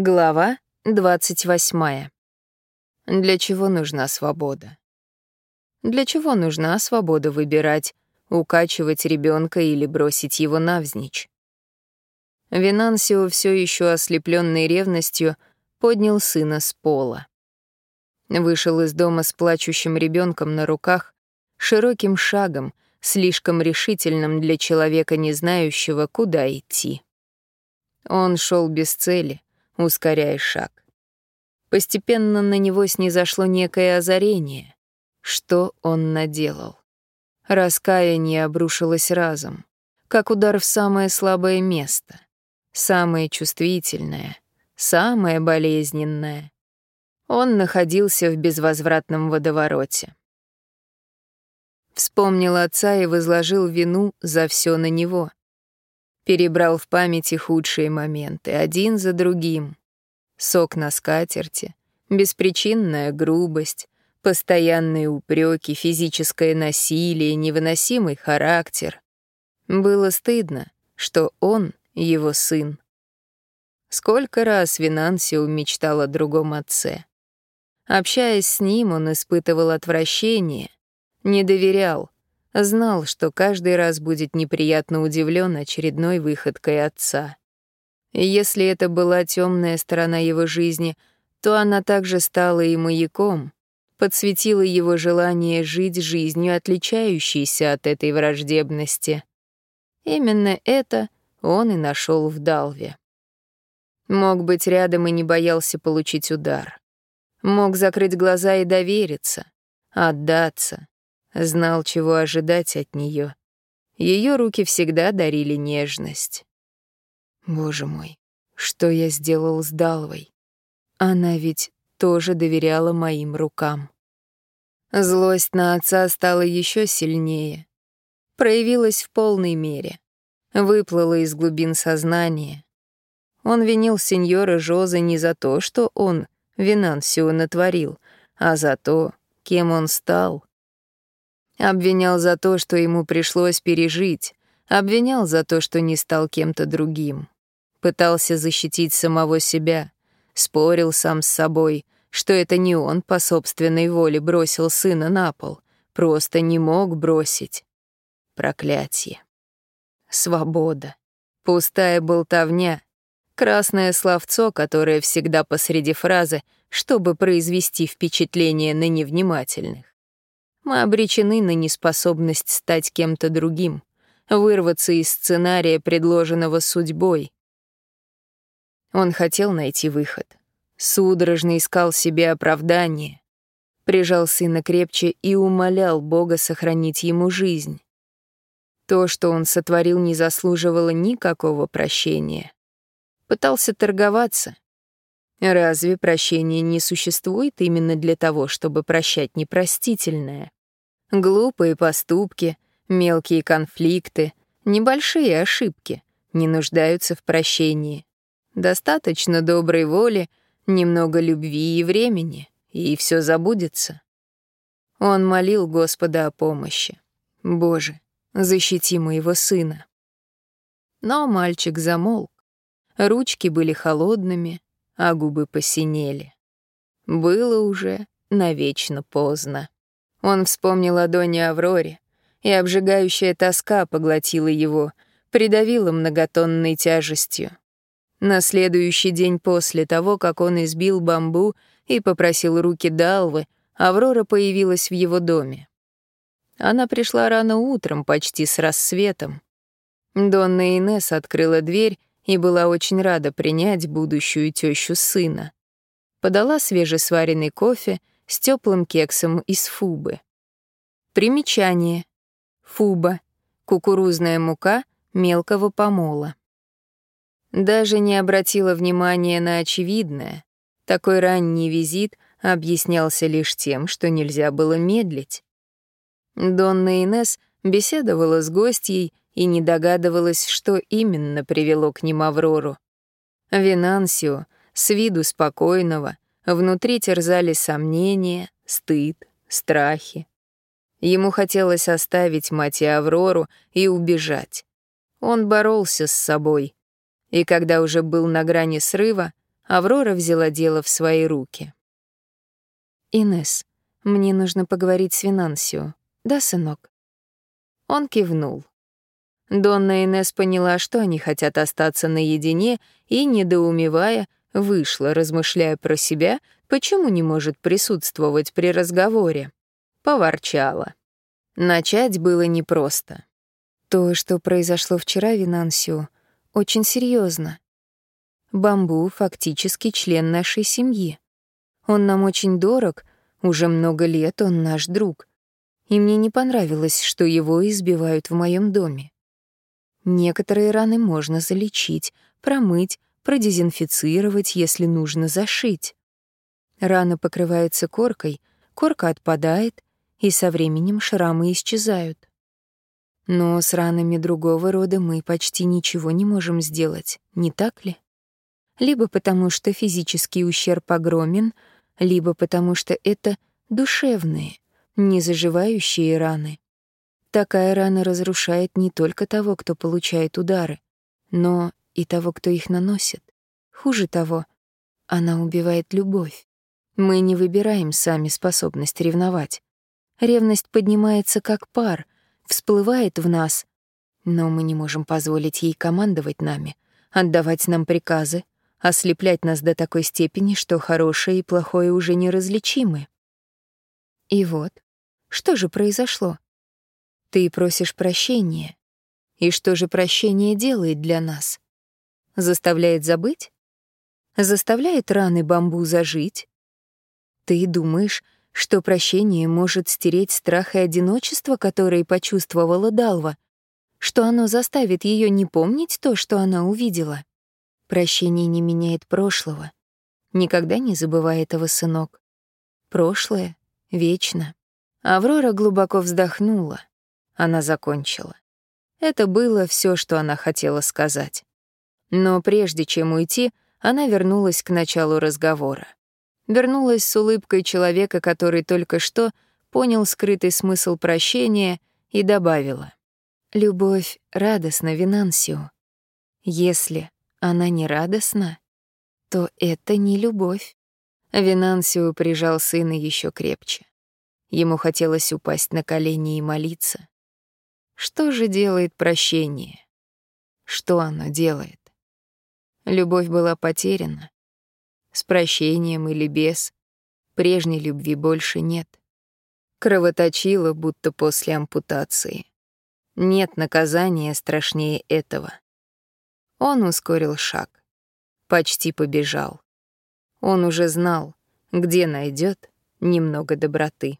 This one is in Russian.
Глава 28. Для чего нужна свобода? Для чего нужна свобода выбирать, укачивать ребенка или бросить его навзничь? Винансио, все еще ослепленный ревностью, поднял сына с пола. Вышел из дома с плачущим ребенком на руках, широким шагом, слишком решительным для человека, не знающего, куда идти. Он шел без цели, ускоряя шаг. Постепенно на него снизошло некое озарение. Что он наделал? Раскаяние обрушилось разом, как удар в самое слабое место, самое чувствительное, самое болезненное. Он находился в безвозвратном водовороте. Вспомнил отца и возложил вину за все на него. Перебрал в памяти худшие моменты, один за другим. Сок на скатерти, беспричинная грубость, постоянные упреки, физическое насилие, невыносимый характер. Было стыдно, что он его сын. Сколько раз Винансио мечтал о другом отце. Общаясь с ним, он испытывал отвращение, не доверял, знал, что каждый раз будет неприятно удивлен очередной выходкой отца. Если это была темная сторона его жизни, то она также стала и маяком, подсветила его желание жить жизнью, отличающейся от этой враждебности. Именно это он и нашел в Далве. Мог быть рядом и не боялся получить удар. Мог закрыть глаза и довериться, отдаться. Знал, чего ожидать от нее. Ее руки всегда дарили нежность. Боже мой, что я сделал с Далвой? Она ведь тоже доверяла моим рукам. Злость на отца стала еще сильнее. Проявилась в полной мере. Выплыла из глубин сознания. Он винил сеньора Жоза не за то, что он Винансио натворил, а за то, кем он стал. Обвинял за то, что ему пришлось пережить, обвинял за то, что не стал кем-то другим. Пытался защитить самого себя, спорил сам с собой, что это не он по собственной воле бросил сына на пол, просто не мог бросить. Проклятие. Свобода. Пустая болтовня, Красное словцо, которое всегда посреди фразы, чтобы произвести впечатление на невнимательных. Мы обречены на неспособность стать кем-то другим, вырваться из сценария, предложенного судьбой. Он хотел найти выход. Судорожно искал себе оправдание. Прижал сына крепче и умолял Бога сохранить ему жизнь. То, что он сотворил, не заслуживало никакого прощения пытался торговаться. Разве прощение не существует именно для того, чтобы прощать непростительное? Глупые поступки, мелкие конфликты, небольшие ошибки не нуждаются в прощении. Достаточно доброй воли, немного любви и времени, и все забудется. Он молил Господа о помощи. «Боже, защити моего сына». Но мальчик замолк. Ручки были холодными, а губы посинели. Было уже навечно поздно. Он вспомнил о Доне Авроре, и обжигающая тоска поглотила его, придавила многотонной тяжестью. На следующий день после того, как он избил бамбу и попросил руки Далвы, Аврора появилась в его доме. Она пришла рано утром, почти с рассветом. Донна Инесс открыла дверь и была очень рада принять будущую тещу сына. Подала свежесваренный кофе с теплым кексом из фубы. Примечание. Фуба — кукурузная мука мелкого помола. Даже не обратила внимания на очевидное. Такой ранний визит объяснялся лишь тем, что нельзя было медлить. Донна Инес беседовала с гостьей и не догадывалась, что именно привело к ним Аврору. Винансио, с виду спокойного, внутри терзали сомнения, стыд, страхи. Ему хотелось оставить мать и Аврору и убежать. Он боролся с собой. И когда уже был на грани срыва, Аврора взяла дело в свои руки. «Инесс, мне нужно поговорить с Винансио. Да, сынок?» Он кивнул. Донна Инесс поняла, что они хотят остаться наедине, и, недоумевая, вышла, размышляя про себя, почему не может присутствовать при разговоре. Поворчала. Начать было непросто. То, что произошло вчера, Винансио, очень серьезно. Бамбу фактически член нашей семьи. Он нам очень дорог, уже много лет он наш друг. И мне не понравилось, что его избивают в моем доме. Некоторые раны можно залечить, промыть, продезинфицировать, если нужно зашить. Рана покрывается коркой, корка отпадает, и со временем шрамы исчезают. Но с ранами другого рода мы почти ничего не можем сделать, не так ли? Либо потому, что физический ущерб огромен, либо потому, что это душевные, незаживающие раны. Такая рана разрушает не только того, кто получает удары, но и того, кто их наносит. Хуже того, она убивает любовь. Мы не выбираем сами способность ревновать. Ревность поднимается как пар, всплывает в нас, но мы не можем позволить ей командовать нами, отдавать нам приказы, ослеплять нас до такой степени, что хорошее и плохое уже неразличимы. И вот, что же произошло? Ты просишь прощения. И что же прощение делает для нас? Заставляет забыть? Заставляет раны бамбу зажить? Ты думаешь, что прощение может стереть страх и одиночество, которые почувствовала Далва, что оно заставит ее не помнить то, что она увидела? Прощение не меняет прошлого. Никогда не забывай этого, сынок. Прошлое вечно. Аврора глубоко вздохнула. Она закончила. Это было все, что она хотела сказать. Но прежде чем уйти, она вернулась к началу разговора. Вернулась с улыбкой человека, который только что понял скрытый смысл прощения и добавила. «Любовь радостна, Винансио. Если она не радостна, то это не любовь». Винансио прижал сына еще крепче. Ему хотелось упасть на колени и молиться. Что же делает прощение? Что оно делает? Любовь была потеряна. С прощением или без, прежней любви больше нет. Кровоточило, будто после ампутации. Нет наказания страшнее этого. Он ускорил шаг. Почти побежал. Он уже знал, где найдет немного доброты.